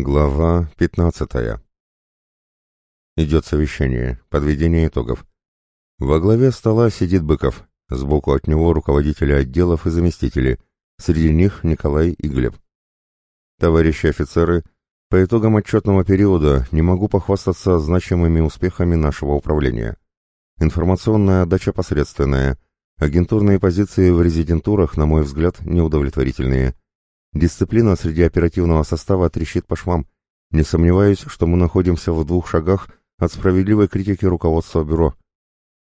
Глава 15. Идет совещание, подведение итогов. Во главе стола сидит Быков, сбоку от него руководители отделов и заместители, среди них Николай и Глеб. Товарищи офицеры, по итогам отчетного периода не могу похвастаться значимыми успехами нашего управления. Информационная отдача посредственная, агентурные позиции в резидентурах, на мой взгляд, неудовлетворительные – Дисциплина среди оперативного состава трещит по швам. Не сомневаюсь, что мы находимся в двух шагах от справедливой критики руководства бюро.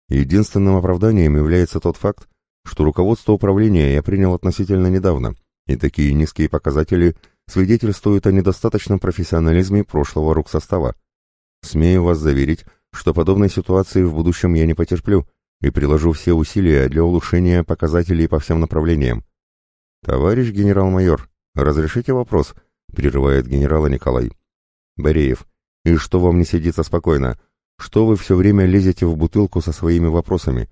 Единственным оправданием является тот факт, что руководство управления я принял относительно недавно, и такие низкие показатели свидетельствуют о недостаточном профессионализме прошлого руксостава. Смею вас заверить, что подобной ситуации в будущем я не потерплю и приложу все усилия для улучшения показателей по всем направлениям. Товарищ генерал-майор, «Разрешите вопрос?» — прерывает генерала Николай. «Бореев, и что вам не сидится спокойно? Что вы все время лезете в бутылку со своими вопросами?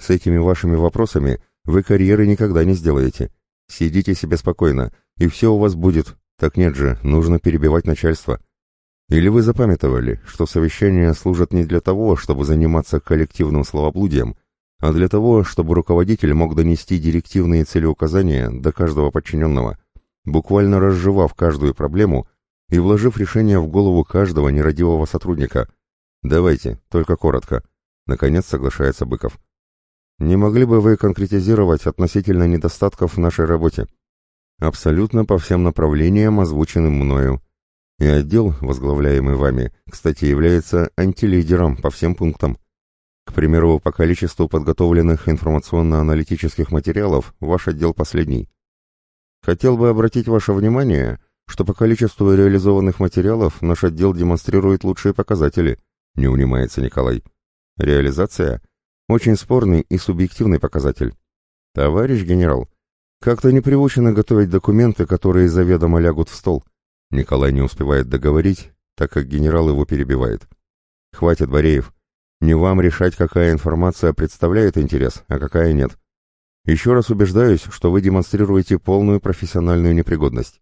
С этими вашими вопросами вы карьеры никогда не сделаете. Сидите себе спокойно, и все у вас будет. Так нет же, нужно перебивать начальство. Или вы запамятовали, что совещания служат не для того, чтобы заниматься коллективным словоблудием, а для того, чтобы руководитель мог донести директивные целеуказания до каждого подчиненного?» Буквально разжевав каждую проблему и вложив решение в голову каждого нерадивого сотрудника. «Давайте, только коротко», — наконец соглашается Быков. «Не могли бы вы конкретизировать относительно недостатков в нашей работе?» «Абсолютно по всем направлениям, озвученным мною. И отдел, возглавляемый вами, кстати, является антилидером по всем пунктам. К примеру, по количеству подготовленных информационно-аналитических материалов ваш отдел последний. Хотел бы обратить ваше внимание, что по количеству реализованных материалов наш отдел демонстрирует лучшие показатели, не унимается Николай. Реализация – очень спорный и субъективный показатель. Товарищ генерал, как-то не приучено готовить документы, которые заведомо лягут в стол. Николай не успевает договорить, так как генерал его перебивает. Хватит, Бореев. Не вам решать, какая информация представляет интерес, а какая нет. Еще раз убеждаюсь, что вы демонстрируете полную профессиональную непригодность.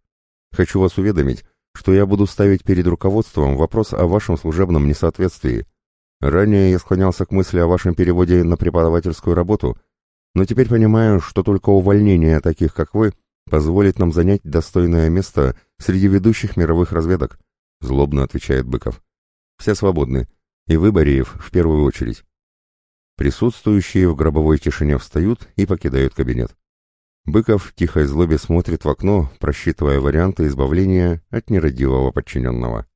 Хочу вас уведомить, что я буду ставить перед руководством вопрос о вашем служебном несоответствии. Ранее я склонялся к мысли о вашем переводе на преподавательскую работу, но теперь понимаю, что только увольнение таких, как вы, позволит нам занять достойное место среди ведущих мировых разведок, злобно отвечает Быков. Все свободны, и вы, Бореев, в первую очередь. Присутствующие в гробовой тишине встают и покидают кабинет. Быков в тихой злобе смотрит в окно, просчитывая варианты избавления от нерадивого подчиненного.